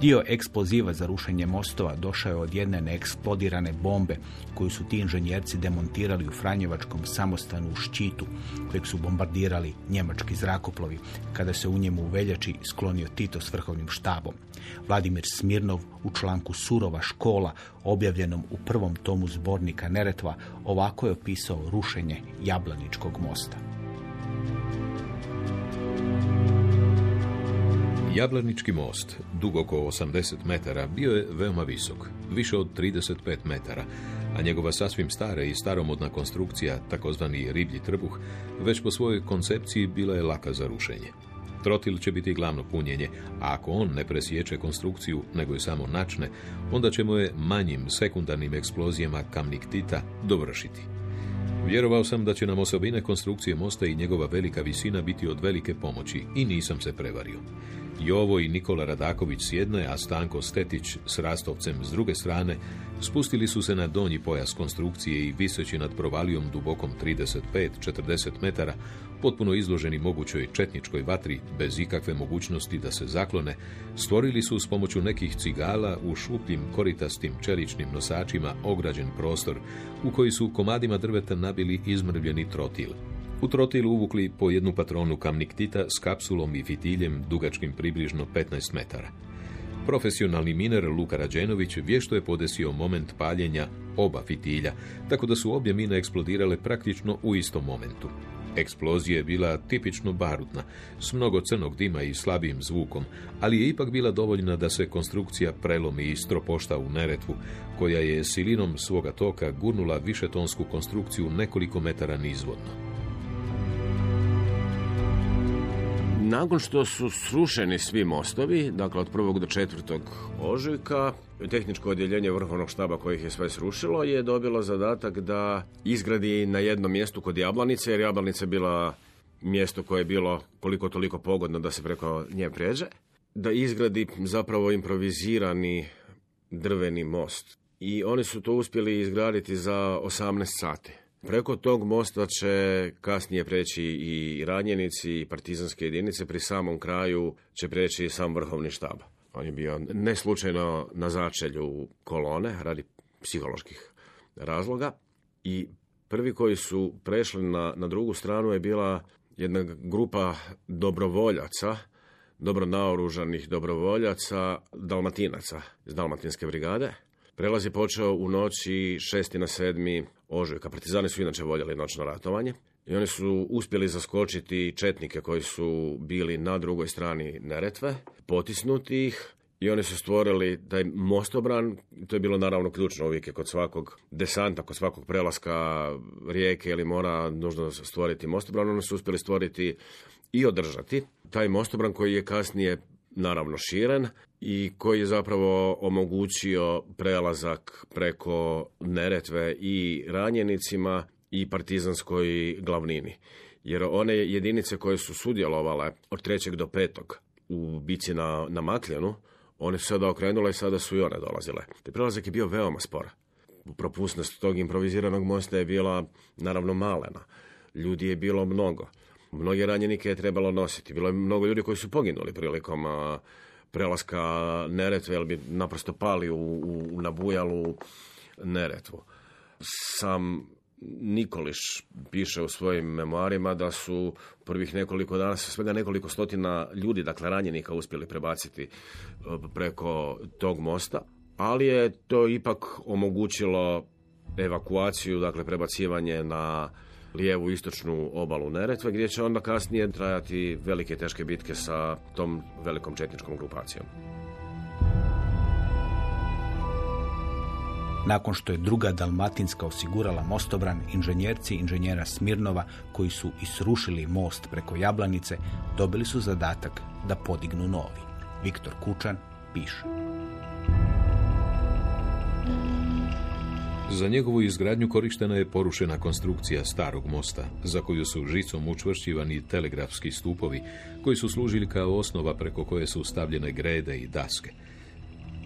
Dio eksploziva za rušenje mostova došao je od jedne neeksplodirane bombe koju su ti inženjerci demontirali u Franjevačkom samostanu u Ščitu, kojeg su bombardirali njemački zrakoplovi, kada se u njemu u veljači sklonio Tito s vrhovnim štabom. Vladimir Smirnov u članku Surova škola, objavljenom u prvom tomu zbornika Neretva, ovako je opisao rušenje Jablaničkog mosta. Jablanički most, dug oko 80 metara, bio je veoma visok, više od 35 metara, a njegova sasvim stara i staromodna konstrukcija, takozvani riblji trbuh, već po svojoj koncepciji bila je laka za rušenje. Trotil će biti glavno punjenje, a ako on ne presječe konstrukciju, nego je samo načne, onda ćemo je manjim sekundarnim eksplozijama kamniktita dovršiti. Vjerovao sam da će nam osobine konstrukcije mosta i njegova velika visina biti od velike pomoći i nisam se prevario. Jovo i Nikola Radaković s jedne, a Stanko Stetić s Rastovcem s druge strane, spustili su se na donji pojas konstrukcije i viseći nad provalijom dubokom 35-40 metara, potpuno izloženi mogućoj četničkoj vatri, bez ikakve mogućnosti da se zaklone, stvorili su s pomoću nekih cigala u šupljim koritastim čeličnim nosačima ograđen prostor u koji su komadima drveta nabili izmrvljeni trotil. U trotil uvukli po jednu patronu kamniktita s kapsulom i fitiljem dugačkim približno 15 metara. Profesionalni miner Luka Rađenović vješto je podesio moment paljenja oba fitilja, tako da su obje mine eksplodirale praktično u istom momentu. Eksplozija je bila tipično barutna, s mnogo crnog dima i slabijim zvukom, ali je ipak bila dovoljna da se konstrukcija prelomi i stropošta u Neretvu, koja je silinom svoga toka gurnula višetonsku konstrukciju nekoliko metara nizvodno. Nakon što su srušeni svi mostovi, dakle od prvog do četvrtog ožujka, tehničko odjeljenje Vrhovnog štaba koje ih je sve srušilo je dobilo zadatak da izgradi na jednom mjestu kod Jablanice, jer Jablanica je bila mjesto koje je bilo koliko toliko pogodno da se preko nje pređe, da izgradi zapravo improvizirani drveni most. I oni su to uspjeli izgraditi za 18 sati. Preko tog mosta će kasnije preći i ranjenici i partizanske jedinice, pri samom kraju će preći i sam vrhovni štab. On je bio ne slučajno na začelju kolone radi psiholoških razloga i prvi koji su prešli na, na drugu stranu je bila jedna grupa dobrovoljaca dobro naoružanih dobrovoljaca, dalmatinaca iz Dalmatinske brigade. Prelaz je počeo u noći 6. na 7. ožujka. Partizani su inače voljeli noćno ratovanje i oni su uspjeli zaskočiti četnike koji su bili na drugoj strani Neretve, potisnuti ih i oni su stvorili taj mostobran, to je bilo naravno ključno uvijek je kod svakog desanta, kod svakog prelaska rijeke ili mora nužno stvoriti mostobran, oni su uspjeli stvoriti i održati taj mostobran koji je kasnije naravno širen i koji je zapravo omogućio prelazak preko Neretve i ranjenicima i partizanskoj glavnini. Jer one jedinice koje su sudjelovale od trećeg do petog u bici na, na Makljanu, one su sada okrenule i sada su i one dolazile. Taj prelazak je bio veoma spor. Propusnost tog improviziranog mosta je bila naravno malena. Ljudi je bilo mnogo. Mnoge ranjenike je trebalo nositi. Bilo je mnogo ljudi koji su poginuli prilikom prelaska Neretve, jer bi naprosto pali u, u, na bujalu Neretvu. Sam Nikoliš piše u svojim memoarima da su prvih nekoliko dana svega nekoliko stotina ljudi, dakle ranjenika, uspjeli prebaciti e, preko tog mosta, ali je to ipak omogućilo evakuaciju, dakle prebacivanje na lijevu istočnu obalu Neretve, gdje će onda kasnije trajati velike teške bitke sa tom velikom četničkom grupacijom. Nakon što je druga Dalmatinska osigurala mostobran, inženjerci inženjera Smirnova, koji su isrušili most preko Jablanice, dobili su zadatak da podignu novi. Viktor Kučan piše. Za njegovu izgradnju korištena je porušena konstrukcija starog mosta, za koju su žicom učvršćivani telegrafski stupovi, koji su služili kao osnova preko koje su stavljene grede i daske.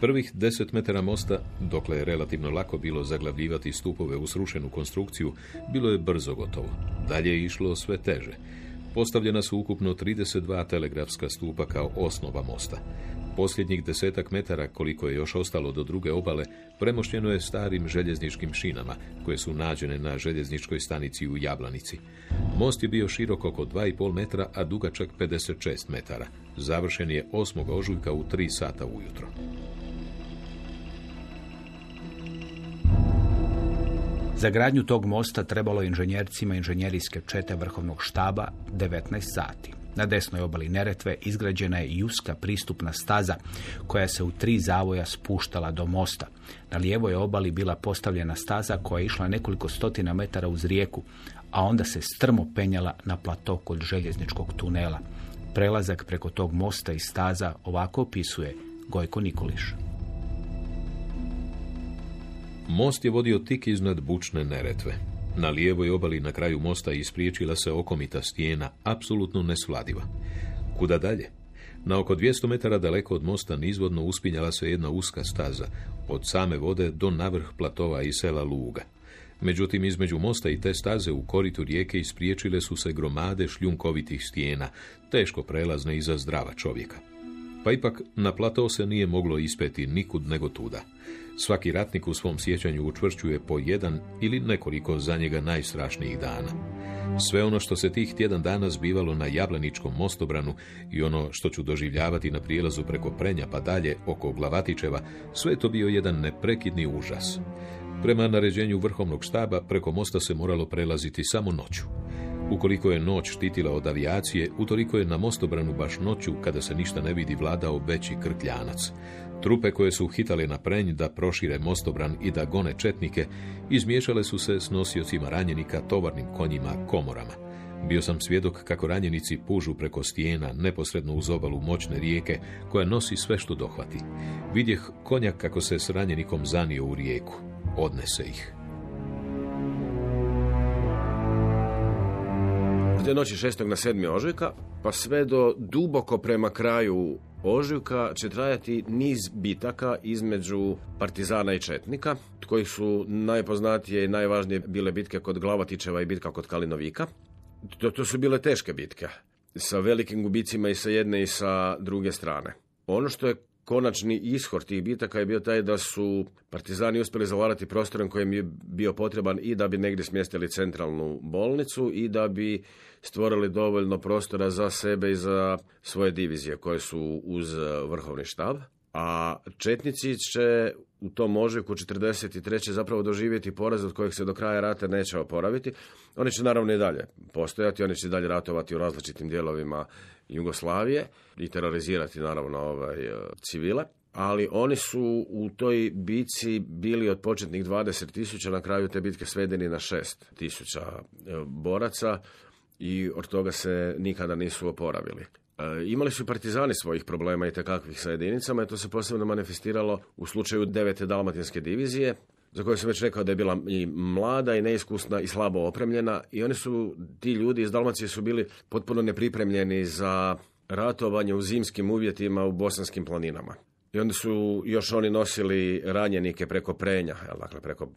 Prvih deset metara mosta, dokle je relativno lako bilo zaglavljivati stupove u srušenu konstrukciju, bilo je brzo gotovo. Dalje je išlo sve teže. Postavljena su ukupno 32 telegrafska stupa kao osnova mosta. Posljednjih desetak metara, koliko je još ostalo do druge obale, premošteno je starim željezničkim šinama, koje su nađene na željezničkoj stanici u Jablanici. Most je bio širok oko 2,5 metra, a dugačak 56 metara. Završen je 8. ožujka u 3 sata ujutro. Za gradnju tog mosta trebalo je inženjercima inženjerijske čete vrhovnog štaba 19 sati. Na desnoj obali Neretve izgrađena je i uska pristupna staza koja se u tri zavoja spuštala do mosta. Na lijevoj obali bila postavljena staza koja je išla nekoliko stotina metara uz rijeku, a onda se strmo penjala na plato kod željezničkog tunela. Prelazak preko tog mosta i staza ovako opisuje Gojko Nikoliš. Most je vodio tik iznad bučne neretve. Na lijevoj obali na kraju mosta ispriječila se okomita stijena, apsolutno nesvladiva. Kuda dalje? Na oko 200 metara daleko od mosta nizvodno uspinjala se jedna uska staza, od same vode do navrh platova i sela Luga. Međutim, između mosta i te staze u koritu rijeke ispriječile su se gromade šljunkovitih stijena, teško prelazne i za zdrava čovjeka. Pa ipak na plato se nije moglo ispeti nikud nego tuda. Svaki ratnik u svom sjećanju učvršćuje po jedan ili nekoliko za njega najstrašnijih dana. Sve ono što se tih tjedan dana zbivalo na Jablaničkom mostobranu i ono što ću doživljavati na prijelazu preko Prenja pa dalje oko Glavatićeva, sve to bio jedan neprekidni užas. Prema naređenju vrhovnog štaba preko mosta se moralo prelaziti samo noću. Ukoliko je noć štitila od avijacije, utoliko je na mostobranu baš noću, kada se ništa ne vidi, vladao veći krkljanac. Trupe koje su hitale na prenj da prošire mostobran i da gone četnike, izmiješale su se s nosiocima ranjenika, tovarnim konjima, komorama. Bio sam svjedok kako ranjenici pužu preko stijena, neposredno uz obalu moćne rijeke, koja nosi sve što dohvati. Vidjeh konja kako se s ranjenikom zanio u rijeku. Odnese ih. Od noći 6. na 7. ožujka, pa sve do duboko prema kraju ožujka će trajati niz bitaka između partizana i četnika, koji su najpoznatije i najvažnije bile bitke kod Glavatićeva i bitka kod Kalinovika. To, to su bile teške bitke, sa velikim gubicima i sa jedne i sa druge strane. Ono što je konačni ishod tih bitaka je bio taj da su partizani uspjeli zavladati prostorom kojem je bio potreban i da bi negdje smjestili centralnu bolnicu i da bi stvorili dovoljno prostora za sebe i za svoje divizije koje su uz vrhovni štab. A Četnici će u tom ožujku 43. zapravo doživjeti poraz od kojeg se do kraja rata neće oporaviti. Oni će naravno i dalje postojati, oni će dalje ratovati u različitim dijelovima Jugoslavije i terorizirati naravno ovaj, e, civile. Ali oni su u toj bici bili od početnih 20 tisuća, na kraju te bitke svedeni na 6 tisuća e, boraca i od toga se nikada nisu oporavili. E, imali su partizani svojih problema i takvih sa jedinicama i to se posebno manifestiralo u slučaju devete dalmatinske divizije, za koju sam već rekao da je bila i mlada i neiskusna i slabo opremljena i oni su, ti ljudi iz Dalmacije su bili potpuno nepripremljeni za ratovanje u zimskim uvjetima u bosanskim planinama. I onda su još oni nosili ranjenike preko prenja, dakle preko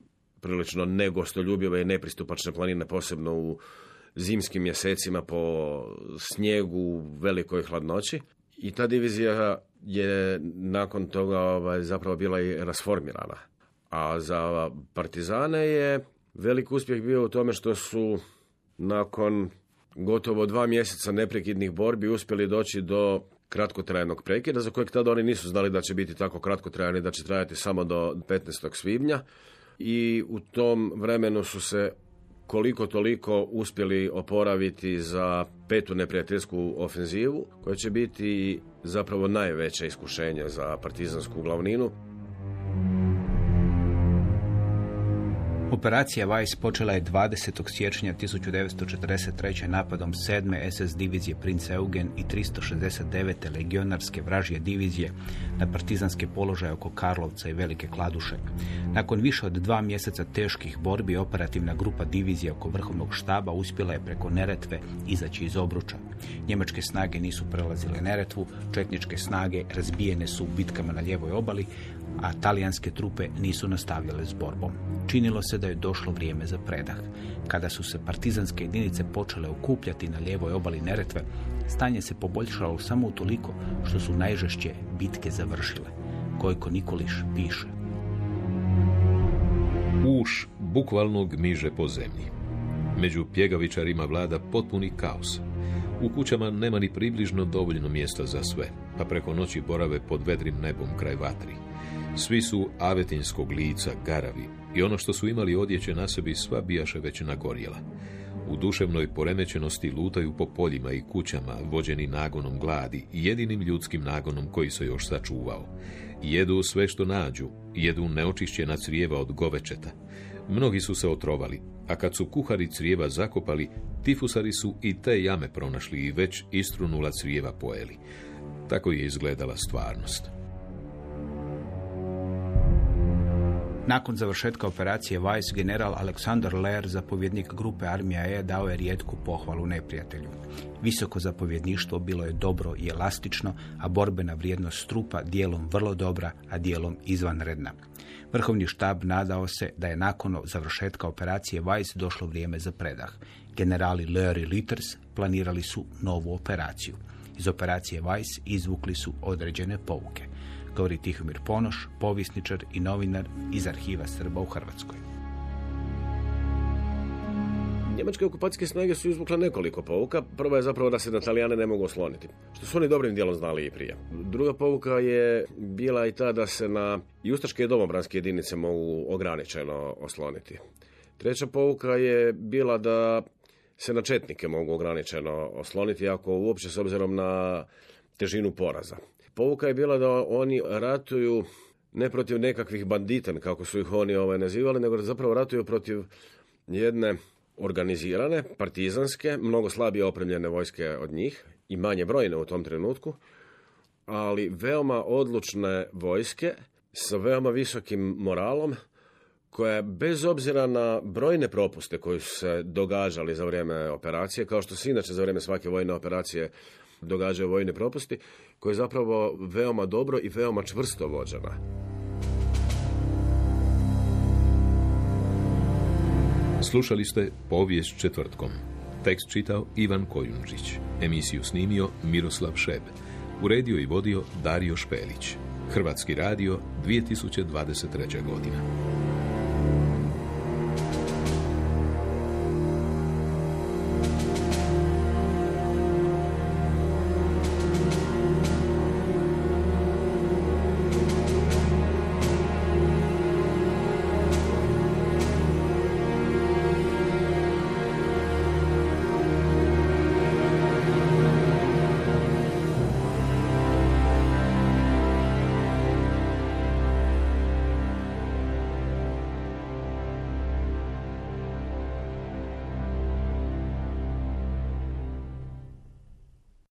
prilično negostoljubive i nepristupačne planine, posebno u zimskim mjesecima po snijegu, velikoj hladnoći. I ta divizija je nakon toga ovaj, zapravo bila i rasformirana. A za partizane je velik uspjeh bio u tome što su nakon gotovo dva mjeseca neprekidnih borbi uspjeli doći do kratkotrajnog prekida, za kojeg tada oni nisu znali da će biti tako kratkotrajan da će trajati samo do 15. svibnja. I u tom vremenu su se koliko toliko uspjeli oporaviti za petu neprijateljsku ofenzivu, koja će biti zapravo najveće iskušenje za partizansku glavninu. Operacija Weiss počela je 20. siječnja 1943. napadom 7. SS divizije Prince Eugen i 369. legionarske vražje divizije na partizanske položaje oko Karlovca i Velike Kladuše. Nakon više od dva mjeseca teških borbi operativna grupa divizije oko vrhovnog štaba uspjela je preko Neretve izaći iz obruča. Njemačke snage nisu prelazile Neretvu, četničke snage razbijene su u bitkama na ljevoj obali, a talijanske trupe nisu nastavljale s borbom. Činilo se da je došlo vrijeme za predah. Kada su se partizanske jedinice počele okupljati na lijevoj obali Neretve, stanje se poboljšalo samo utoliko što su najžešće bitke završile. Kojko Nikoliš piše. Uš bukvalno gmiže po zemlji. Među pjegavičarima vlada potpuni kaos. U kućama nema ni približno dovoljno mjesta za sve, pa preko noći borave pod vedrim nebom kraj vatri. Svi su avetinskog lica, garavi, i ono što su imali odjeće na sebi sva bijaše već nagorjela. U duševnoj poremećenosti lutaju po poljima i kućama, vođeni nagonom gladi i jedinim ljudskim nagonom koji se još sačuvao. Jedu sve što nađu, jedu neočišćena crijeva od govečeta. Mnogi su se otrovali, a kad su kuhari crijeva zakopali, tifusari su i te jame pronašli i već istrunula crijeva pojeli. Tako je izgledala stvarnost. Nakon završetka operacije Weiss, general Aleksandar Lehr, zapovjednik grupe armija E, dao je rijetku pohvalu neprijatelju. Visoko zapovjedništvo bilo je dobro i elastično, a borbena vrijednost strupa dijelom vrlo dobra, a dijelom izvanredna. Vrhovni štab nadao se da je nakon završetka operacije Weiss došlo vrijeme za predah. Generali Lehr i Litters planirali su novu operaciju. Iz operacije Weiss izvukli su određene pouke govori Tihomir Ponoš, povisničar i novinar iz arhiva Srba u Hrvatskoj. Njemačke okupacijske snage su izvukle nekoliko pouka. Prva je zapravo da se na Talijane ne mogu osloniti, što su oni dobrim dijelom znali i prije. Druga pouka je bila i ta da se na justaške i domobranske jedinice mogu ograničeno osloniti. Treća pouka je bila da se na četnike mogu ograničeno osloniti, ako uopće s obzirom na težinu poraza. Pouka je bila da oni ratuju ne protiv nekakvih bandita, kako su ih oni ovaj, nazivali, nego da zapravo ratuju protiv jedne organizirane, partizanske, mnogo slabije opremljene vojske od njih i manje brojne u tom trenutku, ali veoma odlučne vojske sa veoma visokim moralom, koja bez obzira na brojne propuste koji su se događali za vrijeme operacije, kao što se inače za vrijeme svake vojne operacije događaju vojne propusti, koja je zapravo veoma dobro i veoma čvrsto vođena. Slušali ste povijest četvrtkom. Tekst čitao Ivan Kojundžić. Emisiju snimio Miroslav Šeb. Uredio i vodio Dario Špelić. Hrvatski radio 2023. godina.